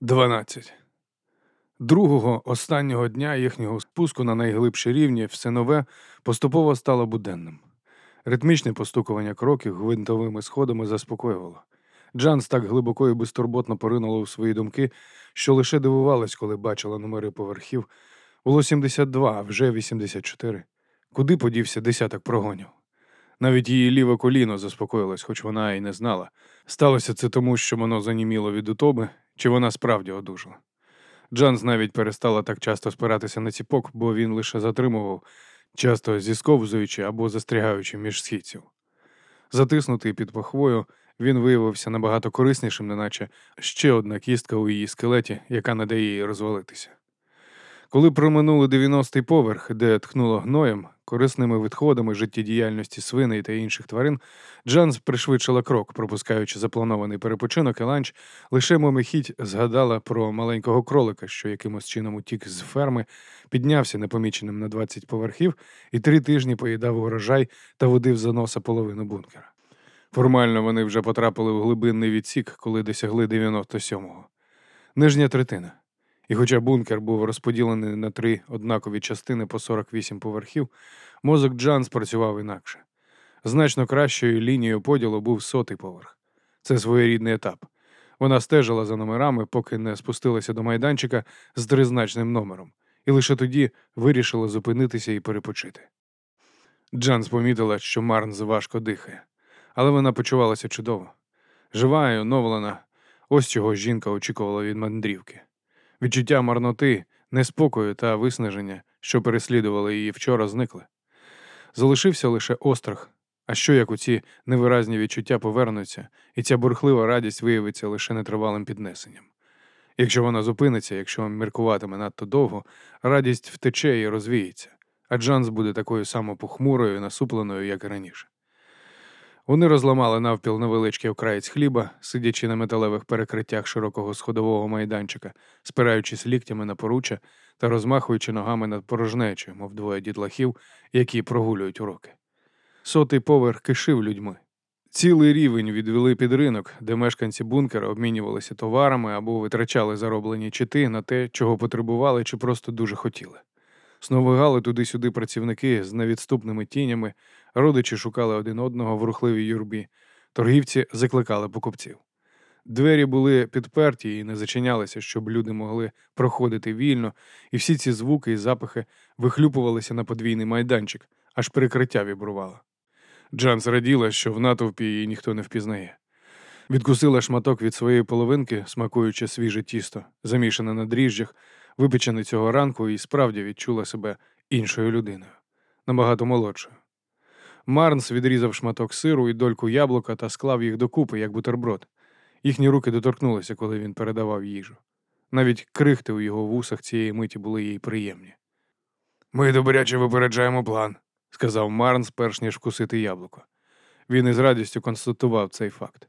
12. Другого останнього дня їхнього спуску на найглибші рівні все нове поступово стало буденним. Ритмічне постукування кроків гвинтовими сходами заспокоювало. Джанс так глибоко і безтурботно поринула у свої думки, що лише дивувалась, коли бачила номери поверхів. Було 72, а вже 84. Куди подівся десяток прогонів? Навіть її ліве коліно заспокоїлось, хоч вона і не знала. Сталося це тому, що воно заніміло від утоби, чи вона справді одужала. Джанс навіть перестала так часто спиратися на ціпок, бо він лише затримував, часто зісковзуючи або застрягаючи між східців. Затиснутий під пахвою, він виявився набагато кориснішим, неначе ще одна кістка у її скелеті, яка не дає їй розвалитися. Коли проминули 90-й поверх, де тхнуло гноєм, корисними відходами життєдіяльності свиней та інших тварин, Джанс пришвидшила крок, пропускаючи запланований перепочинок і ланч, лише мимохідь згадала про маленького кролика, що якимось чином утік з ферми, піднявся непоміченим на 20 поверхів і три тижні поїдав урожай та водив за носа половину бункера. Формально вони вже потрапили в глибинний відсік, коли досягли 97-го. Нижня третина. І хоча бункер був розподілений на три однакові частини по 48 поверхів, мозок Джанс працював інакше. Значно кращою лінією поділу був сотий поверх. Це своєрідний етап. Вона стежила за номерами, поки не спустилася до майданчика з тризначним номером, і лише тоді вирішила зупинитися і перепочити. Джанс помітила, що Марнс важко дихає, але вона почувалася чудово. Жива і оновлена, ось чого жінка очікувала від мандрівки. Відчуття марноти, неспокою та виснаження, що переслідували її вчора, зникли. Залишився лише острах. А що як у ці невиразні відчуття повернуться, і ця бурхлива радість виявиться лише нетривалим піднесенням. Якщо вона зупиниться, якщо міркуватиме надто довго, радість втече і розвіється, а Джанс буде такою само похмурою насупленою, як і раніше. Вони розламали навпіл невеличкий окраєць хліба, сидячи на металевих перекриттях широкого сходового майданчика, спираючись ліктями на поруччя та розмахуючи ногами над порожнечою, мов двоє дітлахів, які прогулюють уроки. Сотий поверх кишив людьми. Цілий рівень відвели під ринок, де мешканці бункера обмінювалися товарами або витрачали зароблені чити на те, чого потребували чи просто дуже хотіли. Сновигали туди-сюди працівники з невідступними тінями, родичі шукали один одного в рухливій юрбі, торгівці закликали покупців. Двері були підперті і не зачинялися, щоб люди могли проходити вільно, і всі ці звуки і запахи вихлюпувалися на подвійний майданчик, аж перекриття вібрувало. Джан зраділа, що в натовпі її ніхто не впізнає. Відкусила шматок від своєї половинки, смакуючи свіже тісто, замішане на дріжджах, випечене цього ранку, і справді відчула себе іншою людиною, набагато молодшою. Марнс відрізав шматок сиру і дольку яблука та склав їх докупи, як бутерброд. Їхні руки доторкнулися, коли він передавав їжу. Навіть крихти у його вусах цієї миті були їй приємні. Ми добряче випереджаємо план, сказав Марнс, перш ніж вкусити яблуко. Він із радістю констатував цей факт.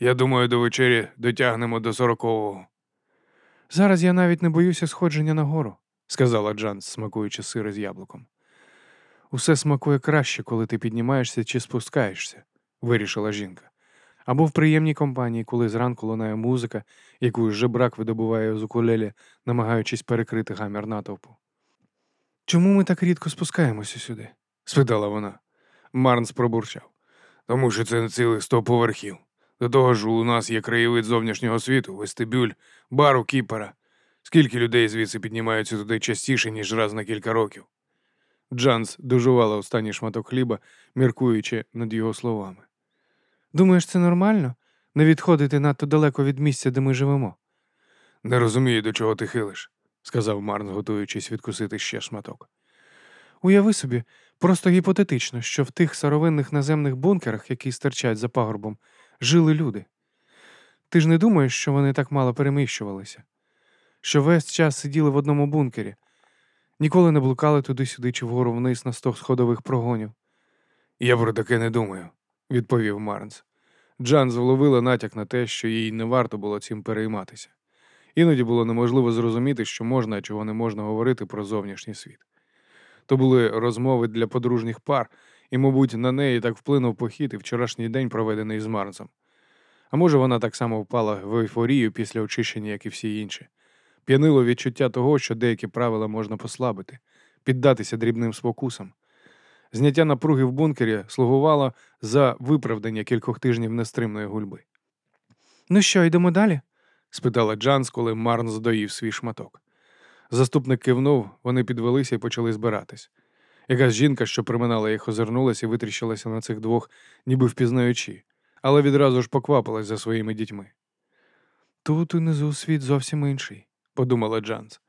Я думаю, до вечері дотягнемо до сорокового. Зараз я навіть не боюся сходження на гору, сказала Джан, смакуючи сир з яблуком. Усе смакує краще, коли ти піднімаєшся чи спускаєшся, вирішила жінка. Або в приємній компанії, коли зранку лунає музика, яку жебрак видобуває з укулелі, намагаючись перекрити гамір натовпу. Чому ми так рідко спускаємося сюди? спитала вона. Марнс пробурчав. Тому що це не цілих сто поверхів. До того ж, у нас є краєвид зовнішнього світу, вестибюль, бар у кіпера. Скільки людей звідси піднімаються туди частіше, ніж раз на кілька років. Джанс дожувала останній шматок хліба, міркуючи над його словами. Думаєш, це нормально? Не відходити надто далеко від місця, де ми живемо? Не розумію, до чого ти хилиш, сказав Марн, готуючись відкусити ще шматок. Уяви собі, просто гіпотетично, що в тих саровинних наземних бункерах, які стирчать за пагорбом, жили люди. Ти ж не думаєш, що вони так мало переміщувалися, що весь час сиділи в одному бункері, ніколи не блукали туди-сюди чи вгору вниз на сто сходових прогонів. Я про таке не думаю, відповів Марнс. Джан зловила натяк на те, що їй не варто було цим перейматися. Іноді було неможливо зрозуміти, що можна, а чого не можна говорити про зовнішній світ. То були розмови для подружніх пар, і, мабуть, на неї так вплинув похід і вчорашній день, проведений з Марнсом. А може, вона так само впала в ейфорію після очищення, як і всі інші. П'янило відчуття того, що деякі правила можна послабити, піддатися дрібним спокусам. Зняття напруги в бункері слугувало за виправдання кількох тижнів нестримної гульби. Ну що, йдемо далі? спитала Джанс, коли Марн здоїв свій шматок. Заступник кивнув, вони підвелися і почали збиратись. Якась жінка, що приминала їх, озирнулася і витріщилася на цих двох, ніби впізнаючи, але відразу ж поквапилась за своїми дітьми. Тут унизу світ зовсім інший, подумала Джанс.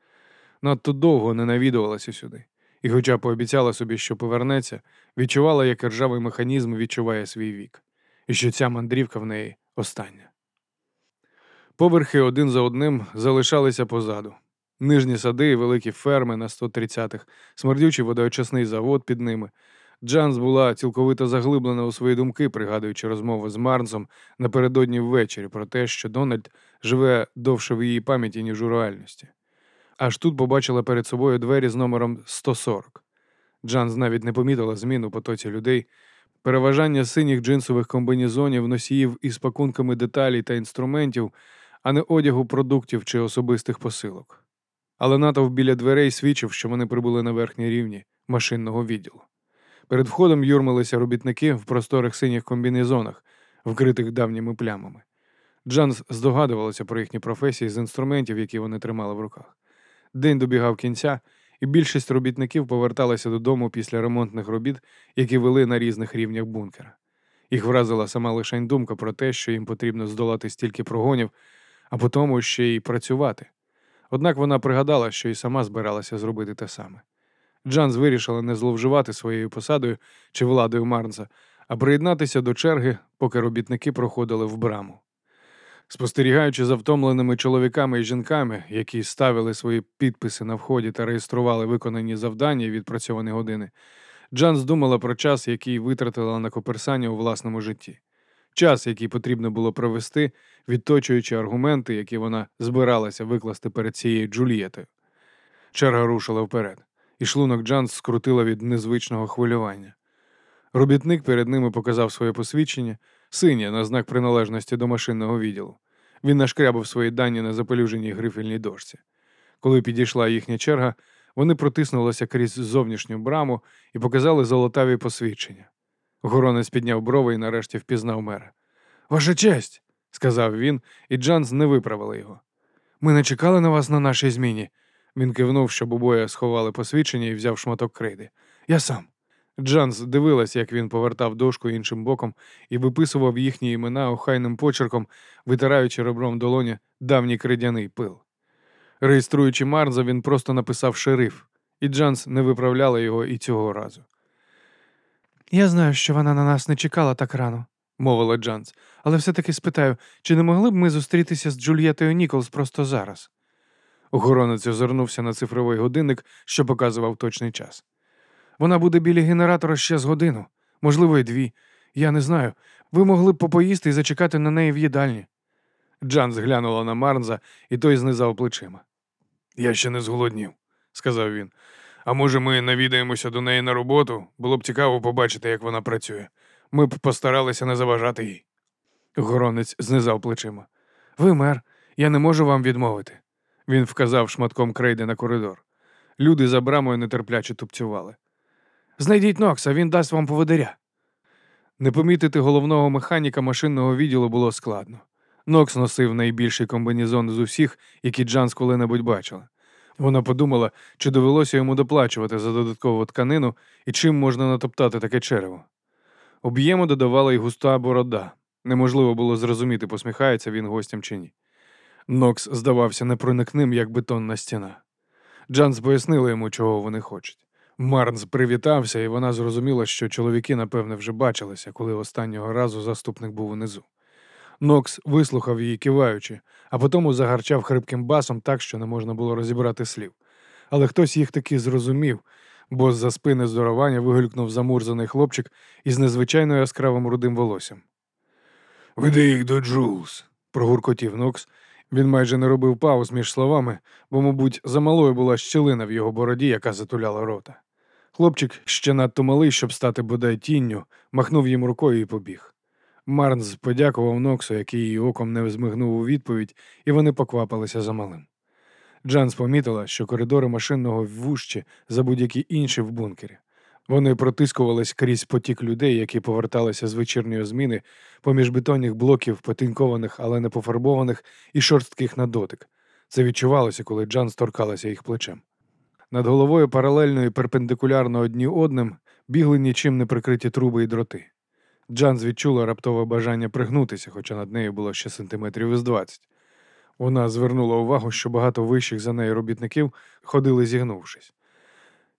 Надто довго не навідувалася сюди, і, хоча пообіцяла собі, що повернеться, відчувала, як ржавий механізм відчуває свій вік, і що ця мандрівка в неї остання. Поверхи один за одним залишалися позаду. Нижні сади і великі ферми на 130-х, смердючий водоочисний завод під ними. Джанс була цілковито заглиблена у свої думки, пригадуючи розмови з Марнсом напередодні ввечері про те, що Дональд живе довше в її пам'яті, ніж у реальності. Аж тут побачила перед собою двері з номером 140. Джанс навіть не помітила змін у потоці людей, переважання синіх джинсових комбінезонів, носіїв із пакунками деталей та інструментів, а не одягу продуктів чи особистих посилок. Але натовп біля дверей свідчив, що вони прибули на верхній рівні машинного відділу. Перед входом юрмилися робітники в просторих синіх комбінезонах, вкритих давніми плямами. Джанс здогадувалася про їхні професії з інструментів, які вони тримали в руках. День добігав кінця, і більшість робітників поверталася додому після ремонтних робіт, які вели на різних рівнях бункера. Їх вразила сама лишень думка про те, що їм потрібно здолати стільки прогонів, а потім ще й працювати. Однак вона пригадала, що і сама збиралася зробити те саме. Джанс вирішила не зловживати своєю посадою чи владою Марнса, а приєднатися до черги, поки робітники проходили в браму. Спостерігаючи за втомленими чоловіками і жінками, які ставили свої підписи на вході та реєстрували виконані завдання і відпрацьовані години, Джанс думала про час, який витратила на коперсання у власному житті. Час, який потрібно було провести, відточуючи аргументи, які вона збиралася викласти перед цією Джулієтою. Черга рушила вперед, і шлунок Джанс скрутила від незвичного хвилювання. Робітник перед ними показав своє посвідчення, синє на знак приналежності до машинного відділу. Він нашкрябав свої дані на запелюженій грифельній дошці. Коли підійшла їхня черга, вони протиснулися крізь зовнішню браму і показали золотаві посвідчення. Горонець підняв брови і нарешті впізнав мера. Ваша честь, сказав він, і Джанс не виправили його. Ми не чекали на вас на нашій зміні. Він кивнув, щоб обоє сховали посвідчення і взяв шматок крейди. Я сам. Джанс дивилась, як він повертав дошку іншим боком і виписував їхні імена охайним почерком, витираючи ребром долоні давній кридяний пил. Реєструючи Марза, він просто написав шериф, і Джанс не виправляла його і цього разу. Я знаю, що вона на нас не чекала так рано, мовила Джанс, але все-таки спитаю, чи не могли б ми зустрітися з Джульєтою Ніколс просто зараз? Охоронець озирнувся на цифровий годинник, що показував точний час. Вона буде біля генератора ще з годину, можливо, й дві. Я не знаю. Ви могли б попоїсти і зачекати на неї в їдальні. Джанс глянула на Марнза, і той знизав плечима. Я ще не зголоднів, сказав він. А може, ми навідаємося до неї на роботу? Було б цікаво побачити, як вона працює. Ми б постаралися не заважати їй. Горонець знизав плечима. Ви мер, я не можу вам відмовити. Він вказав шматком крейди на коридор. Люди за брамою нетерпляче тупцювали. Знайдіть Нокса, він дасть вам поводиря. Не помітити головного механіка машинного відділу було складно. Нокс носив найбільший комбінезон з усіх, які Джанс коли-небудь бачила. Вона подумала, чи довелося йому доплачувати за додаткову тканину і чим можна натоптати таке черево. Об'єму додавала й густа борода. Неможливо було зрозуміти, посміхається він гостям чи ні. Нокс здавався непроникним, як бетонна стіна. Джанс пояснила йому, чого вони хочуть. Марнс привітався, і вона зрозуміла, що чоловіки, напевне, вже бачилися, коли останнього разу заступник був унизу. Нокс вислухав її киваючи, а потім загарчав хрипким басом так, що не можна було розібрати слів. Але хтось їх таки зрозумів, бо з-за спини здоровання вигулькнув замурзаний хлопчик із незвичайно яскравим рудим волоссям. Веди їх до Джулс, прогуркотів Нокс. Він майже не робив пауз між словами, бо, мабуть, замалою була щелина в його бороді, яка затуляла рота. Хлопчик ще надто малий, щоб стати бодай тінню, махнув їм рукою і побіг. Марнс подякував Ноксу, який і оком не змигнув у відповідь, і вони поквапилися за малим. Джанс помітила, що коридори машинного вужчі за будь-які інші в бункері. Вони протискувались крізь потік людей, які поверталися з вечірньої зміни, поміж бетонних блоків, потинкованих, але не пофарбованих і шорстких на дотик. Це відчувалося, коли Джан торкалася їх плечем. Над головою паралельно і перпендикулярно одні одним бігли нічим не прикриті труби і дроти. Джанс відчула раптове бажання пригнутися, хоча над нею було ще сантиметрів із двадцять. Вона звернула увагу, що багато вищих за нею робітників ходили зігнувшись.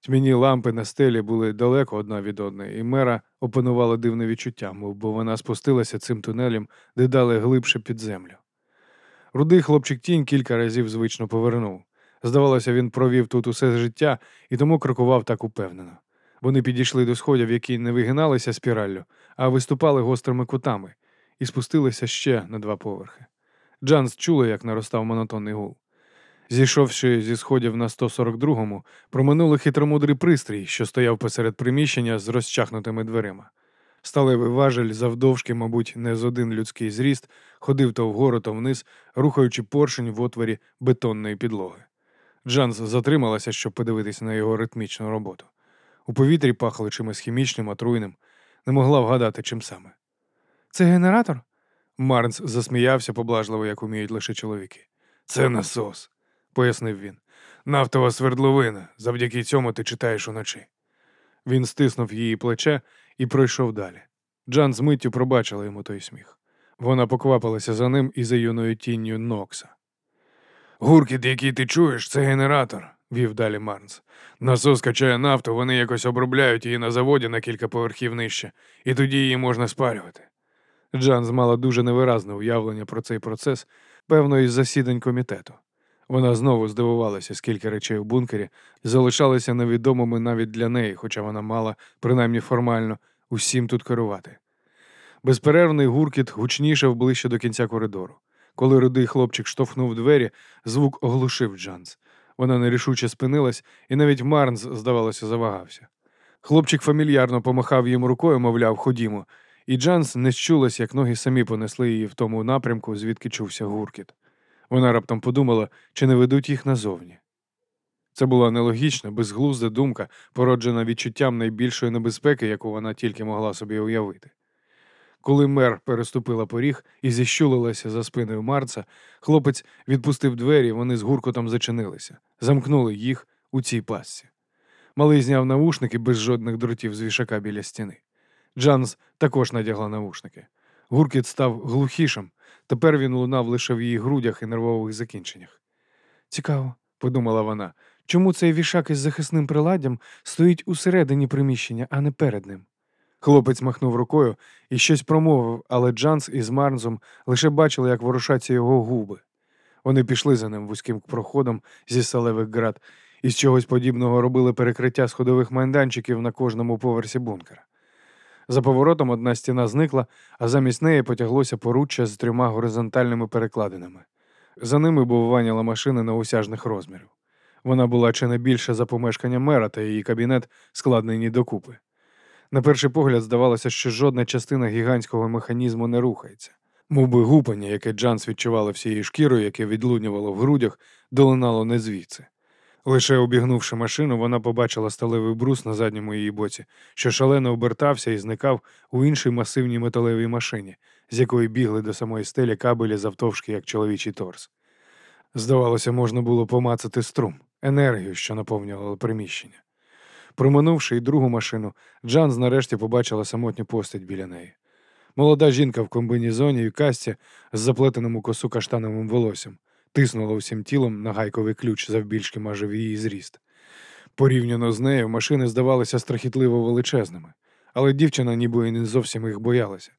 Тьмяні лампи на стелі були далеко одна від одної, і мера опанувала дивне відчуття, мов бо вона спустилася цим тунелем, дедали глибше під землю. Рудий хлопчик тінь кілька разів звично повернув. Здавалося, він провів тут усе життя і тому крокував так упевнено. Вони підійшли до сходів, які не вигиналися спіраллю, а виступали гострими кутами, і спустилися ще на два поверхи. Джанс чула, як наростав монотонний гул. Зійшовши зі сходів на 142-му, проминули хитромудрий пристрій, що стояв посеред приміщення з розчахнутими дверима. Сталевий важель завдовжки, мабуть, не з один людський зріст, ходив то вгору, то вниз, рухаючи поршень в отворі бетонної підлоги. Джанс затрималася, щоб подивитися на його ритмічну роботу. У повітрі пахло чимось хімічним, отруйним, не могла вгадати, чим саме. Це генератор? Марнс засміявся поблажливо, як уміють лише чоловіки. Це насос, пояснив він. Нафтова свердловина. Завдяки цьому ти читаєш уночі. Він стиснув її плече і пройшов далі. Джан з миттю пробачила йому той сміх. Вона поквапилася за ним і за юною тінню Нокса. Гуркіт, який ти чуєш, це генератор, вів далі Марнс. Насос качає нафту, вони якось обробляють її на заводі на кілька поверхів нижче, і тоді її можна спалювати. Джанс мала дуже невиразне уявлення про цей процес, певно, із засідань комітету. Вона знову здивувалася, скільки речей у бункері залишалися невідомими навіть для неї, хоча вона мала, принаймні формально, усім тут керувати. Безперервний гуркіт гучнішав ближче до кінця коридору. Коли рудий хлопчик штовхнув двері, звук оглушив Джанс. Вона нерішуче спинилась, і навіть Марнс, здавалося, завагався. Хлопчик фамільярно помахав їм рукою, мовляв, ходімо, і Джанс не щулась, як ноги самі понесли її в тому напрямку, звідки чувся гуркіт. Вона раптом подумала, чи не ведуть їх назовні. Це була нелогічна, безглузда думка, породжена відчуттям найбільшої небезпеки, яку вона тільки могла собі уявити. Коли мер переступила поріг і зіщулилася за спиною Марца, хлопець відпустив двері, вони з гуркотом зачинилися, замкнули їх у цій пасці. Малий зняв навушники без жодних дротів з вішака біля стіни. Джанс також надягла навушники. Гуркіт став глухішим, тепер він лунав лише в її грудях і нервових закінченнях. Цікаво, подумала вона, чому цей вішак із захисним приладдям стоїть усередині приміщення, а не перед ним. Хлопець махнув рукою і щось промовив, але Джанс із Марнзом лише бачили, як ворушаться його губи. Вони пішли за ним вузьким проходом зі салевих град і з чогось подібного робили перекриття сходових майданчиків на кожному поверсі бункера. За поворотом одна стіна зникла, а замість неї потяглося поруччя з трьома горизонтальними перекладинами. За ними бувваніла машина неосяжних розмірів. Вона була чи не більше за помешкання мера та її кабінет складнені докупи. На перший погляд здавалося, що жодна частина гігантського механізму не рухається. Мов би гупання, яке Джанс відчувала всією шкірою, яке відлунювало в грудях, долинало не звідси. Лише обігнувши машину, вона побачила сталевий брус на задньому її боці, що шалено обертався і зникав у іншій масивній металевій машині, з якої бігли до самої стелі кабелі завтовшки, як чоловічий торс. Здавалося, можна було помацати струм, енергію, що наповнювала приміщення. Проминувши й другу машину, Джанс нарешті побачила самотню постать біля неї. Молода жінка в комбінізоні і касті з заплетеним у косу каштановим волоссям тиснула усім тілом на гайковий ключ завбільшки майже в її зріст. Порівняно з нею машини здавалися страхітливо величезними, але дівчина ніби і не зовсім їх боялася.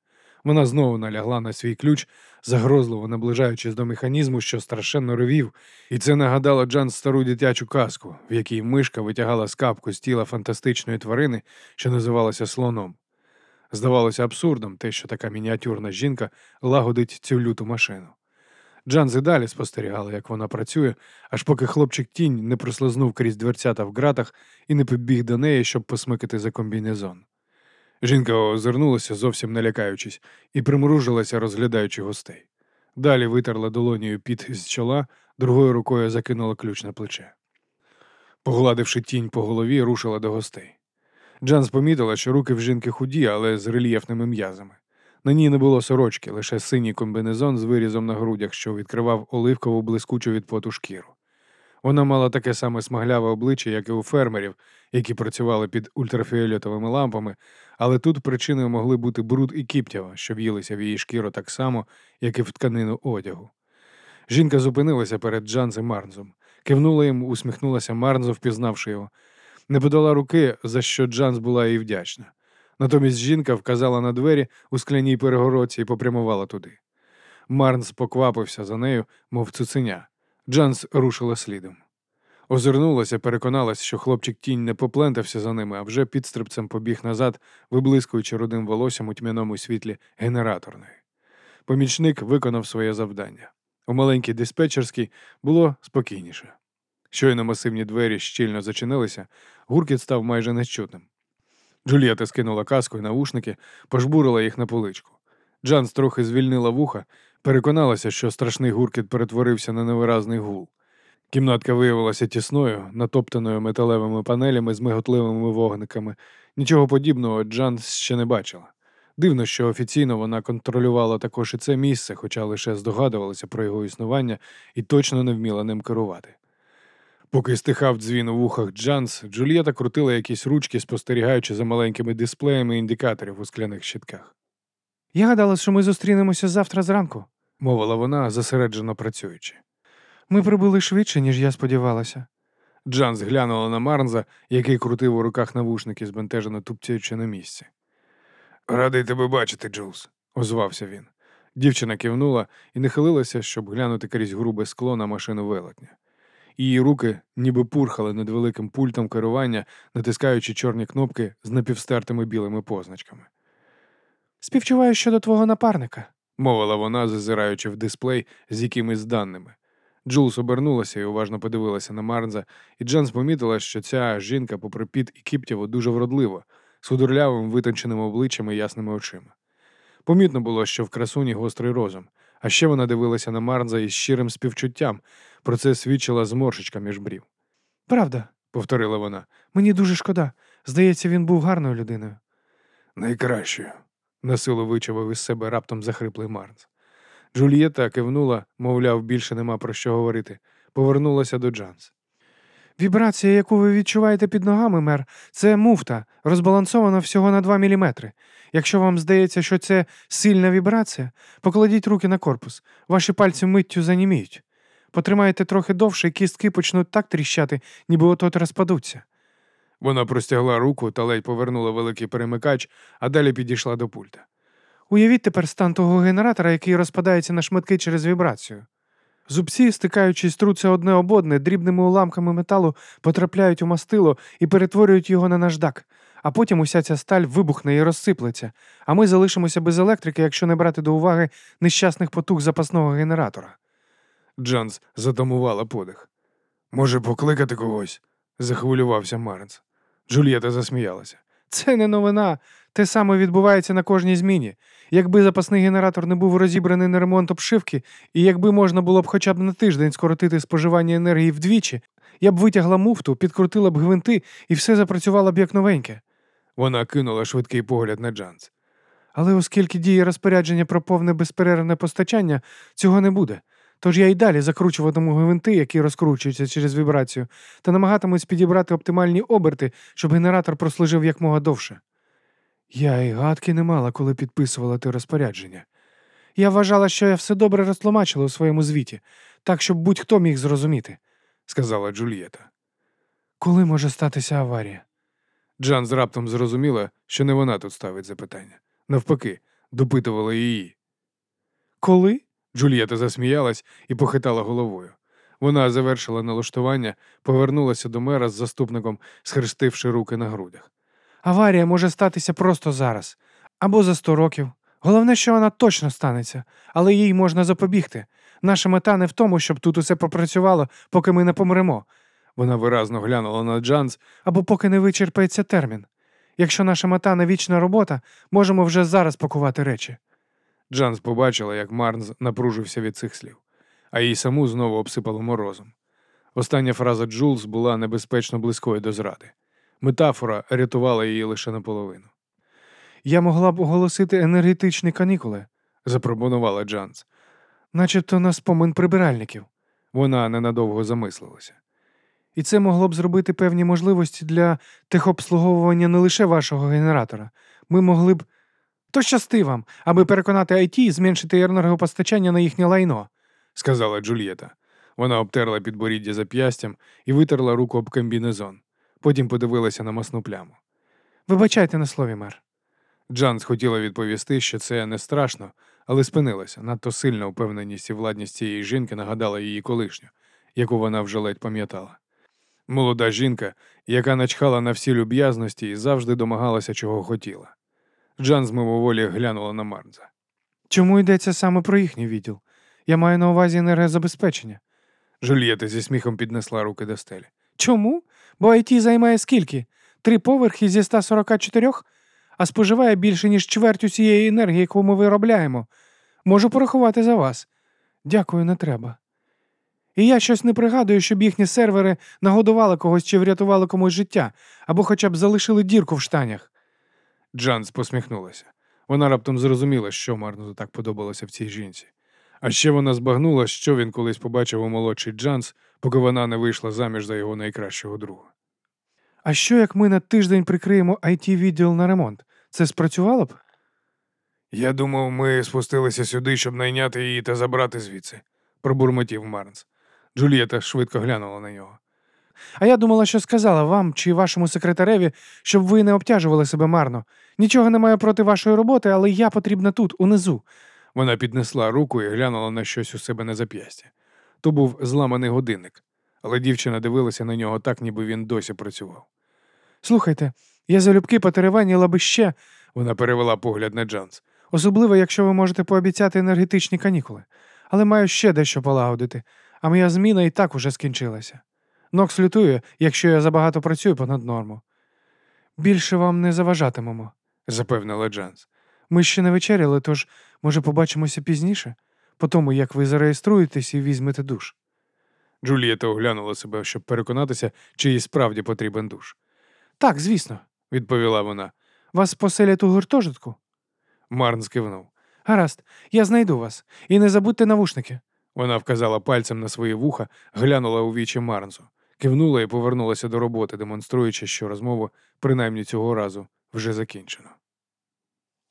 Вона знову налягла на свій ключ, загрозливо наближаючись до механізму, що страшенно ревів, і це нагадало Джан стару дитячу казку, в якій мишка витягала скапку з тіла фантастичної тварини, що називалася слоном. Здавалося абсурдом те, що така мініатюрна жінка лагодить цю люту машину. Джанс і далі спостерігала, як вона працює, аж поки хлопчик тінь не прослизнув крізь дверцята в ґратах і не побіг до неї, щоб посмикати за комбінезон. Жінка озирнулася, зовсім не лякаючись, і примружилася, розглядаючи гостей. Далі витерла долонію під з чола, другою рукою закинула ключ на плече. Погладивши тінь по голові, рушила до гостей. Джанс помітила, що руки в жінки худі, але з рельєфними м'язами. На ній не було сорочки, лише синій комбінезон з вирізом на грудях, що відкривав оливкову блискучу від поту шкіру. Вона мала таке саме смагляве обличчя, як і у фермерів, які працювали під ультрафіолетовими лампами, але тут причиною могли бути бруд і кіптява, що в'їлися в її шкіру так само, як і в тканину одягу. Жінка зупинилася перед Джанзем Марнзом, кивнула йому, усміхнулася Марнзу, впізнавши його. Не подала руки, за що Джанс була їй вдячна. Натомість жінка вказала на двері у скляній перегородці і попрямувала туди. Марнс поквапився за нею, мов цуценя. Джанс рушила слідом. Озирнулася, переконалась, що хлопчик тінь не поплентався за ними, а вже підстрибцем побіг назад, виблискуючи рудим волоссям у тьмяному світлі генераторної. Помічник виконав своє завдання. У маленькій диспетчерській було спокійніше. Щойно масивні двері щільно зачинилися, гуркіт став майже нечутним. Джулієта скинула каску і наушники, пожбурила їх на поличку. Джанс трохи звільнила вуха, переконалася, що страшний гуркіт перетворився на невиразний гул. Кімнатка виявилася тісною, натоптаною металевими панелями з миготливими вогниками. Нічого подібного Джанс ще не бачила. Дивно, що офіційно вона контролювала також і це місце, хоча лише здогадувалася про його існування і точно не вміла ним керувати. Поки стихав дзвін у вухах Джанс, Джульєта крутила якісь ручки, спостерігаючи за маленькими дисплеями індикаторів у скляних щитках. Я гадала, що ми зустрінемося завтра зранку, мовила вона, зосереджено працюючи. Ми прибули швидше, ніж я сподівалася. Джанс глянула на Марнза, який крутив у руках навушники, збентежено тупцяючи на місці. Радий тебе бачити, Джулс, озвався він. Дівчина кивнула і нахилилася, щоб глянути крізь грубе скло на машину велетня. Її руки ніби пурхали над великим пультом керування, натискаючи чорні кнопки з напівстертими білими позначками. Співчуваю щодо твого напарника, мовила вона, зазираючи в дисплей з якимись даними. Джулс обернулася і уважно подивилася на Марнза, і Джанс помітила, що ця жінка, попри піт і кіптєво, дуже вродлива, з худорлявим витонченим обличчям і ясними очима. Помітно було, що в красуні гострий розум, а ще вона дивилася на Марнза із щирим співчуттям, про це свідчила зморшечка між брів. Правда, повторила вона. Мені дуже шкода. Здається, він був гарною людиною. Найкращою, насилу вичавив із себе раптом захриплий Марнс. Джульєта кивнула, мовляв, більше нема про що говорити, повернулася до Джанс. Вібрація, яку ви відчуваєте під ногами, мер, це муфта, розбалансована всього на 2 міліметри. Якщо вам здається, що це сильна вібрація, покладіть руки на корпус, ваші пальці миттю заніміють. Потримайте трохи довше, і кістки почнуть так тріщати, ніби от-от розпадуться. Вона простягла руку та ледь повернула великий перемикач, а далі підійшла до пульта. Уявіть тепер стан того генератора, який розпадається на шматки через вібрацію. Зубці, стикаючись, труться одне об одне, дрібними уламками металу потрапляють у мастило і перетворюють його на наждак, а потім уся ця сталь вибухне і розсиплеться, а ми залишимося без електрики, якщо не брати до уваги нещасних потуг запасного генератора. Джанс затамувала подих. Може, покликати когось? захвилювався Марнс. Джульєта засміялася. Це не новина. Те саме відбувається на кожній зміні. Якби запасний генератор не був розібраний на ремонт обшивки, і якби можна було б хоча б на тиждень скоротити споживання енергії вдвічі, я б витягла муфту, підкрутила б гвинти і все запрацювало б як новеньке. Вона кинула швидкий погляд на Джанс. Але оскільки діє розпорядження про повне безперервне постачання, цього не буде. Тож я й далі закручуватиму гвинти, які розкручуються через вібрацію, та намагатимусь підібрати оптимальні оберти, щоб генератор прослужив якмога довше. Я й гадки не мала, коли підписувала те розпорядження. Я вважала, що я все добре розтлумачила у своєму звіті, так, щоб будь-хто міг зрозуміти, сказала Джульєта. Коли може статися аварія? Джан раптом зрозуміла, що не вона тут ставить запитання. Навпаки, допитувала її. Коли? Джульєта засміялась і похитала головою. Вона завершила налаштування, повернулася до мера з заступником, схрестивши руки на грудях. Аварія може статися просто зараз або за сто років. Головне, що вона точно станеться, але їй можна запобігти. Наша мета не в тому, щоб тут усе попрацювало, поки ми не помремо. Вона виразно глянула на Джанс або поки не вичерпається термін. Якщо наша мета не вічна робота, можемо вже зараз пакувати речі. Джанс побачила, як Марнс напружився від цих слів, а їй саму знову обсипало морозом. Остання фраза Джулс була небезпечно близькою до зради. Метафора рятувала її лише наполовину. Я могла б оголосити енергетичні канікули, Запропонувала Джанс. начебто на спомин прибиральників. Вона ненадовго замислилася. І це могло б зробити певні можливості для техобслуговування не лише вашого генератора. Ми могли б. То щасти вам, аби переконати IT зменшити енергопостачання на їхнє лайно. сказала Джульєта. Вона обтерла підборіддя зап'ястям і витерла руку об комбінезон. Потім подивилася на масну пляму. Вибачайте на слові, мер. Джанс хотіла відповісти, що це не страшно, але спинилася. Надто сильна впевненість і владність цієї жінки нагадала її колишню, яку вона вже ледь пам'ятала. Молода жінка, яка начхала на всі люб'язності і завжди домагалася, чого хотіла. Джанс мимоволі глянула на Марнза. Чому йдеться саме про їхній відділ? Я маю на увазі енергозабезпечення. Жульєта зі сміхом піднесла руки до стелі. Чому? Бо IT займає скільки? Три поверхи зі 144, а споживає більше, ніж чверть усієї енергії, яку ми виробляємо. Можу порахувати за вас. Дякую, не треба. І я щось не пригадую, щоб їхні сервери нагодували когось чи врятували комусь життя, або хоча б залишили дірку в штанях. Джанс посміхнулася. Вона раптом зрозуміла, що Марнузу так подобалося в цій жінці. А ще вона збагнула, що він колись побачив у молодший Джанс, поки вона не вийшла заміж за його найкращого друга. А що як ми на тиждень прикриємо it відділ на ремонт? Це спрацювало б? Я думав, ми спустилися сюди, щоб найняти її та забрати звідси, пробурмотів Марнс. Джульєта швидко глянула на нього. А я думала, що сказала вам чи вашому секретареві, щоб ви не обтяжували себе марно. Нічого не маю проти вашої роботи, але я потрібна тут, унизу. Вона піднесла руку і глянула на щось у себе на зап'ясті. То був зламаний годинник, але дівчина дивилася на нього так, ніби він досі працював. Слухайте, я залюбки потереваніла би ще, Вона перевела погляд на Джанс. особливо, якщо ви можете пообіцяти енергетичні канікули. Але маю ще дещо полагодити, а моя зміна і так уже скінчилася. Нокс лютує, якщо я забагато працюю понад норму. Більше вам не заважатимемо. запевнила Джанс. Ми ще не вечеряли, тож, може, побачимося пізніше, по тому, як ви зареєструєтесь і візьмете душ. Джульєта оглянула себе, щоб переконатися, чи їй справді потрібен душ. Так, звісно. Відповіла вона. Вас поселять у гуртожитку? Марн скивнув. Гаразд, я знайду вас. І не забудьте навушники. Вона вказала пальцем на свої вуха, глянула у вічі Марнсу, кивнула і повернулася до роботи, демонструючи, що розмову, принаймні цього разу, вже закінчено.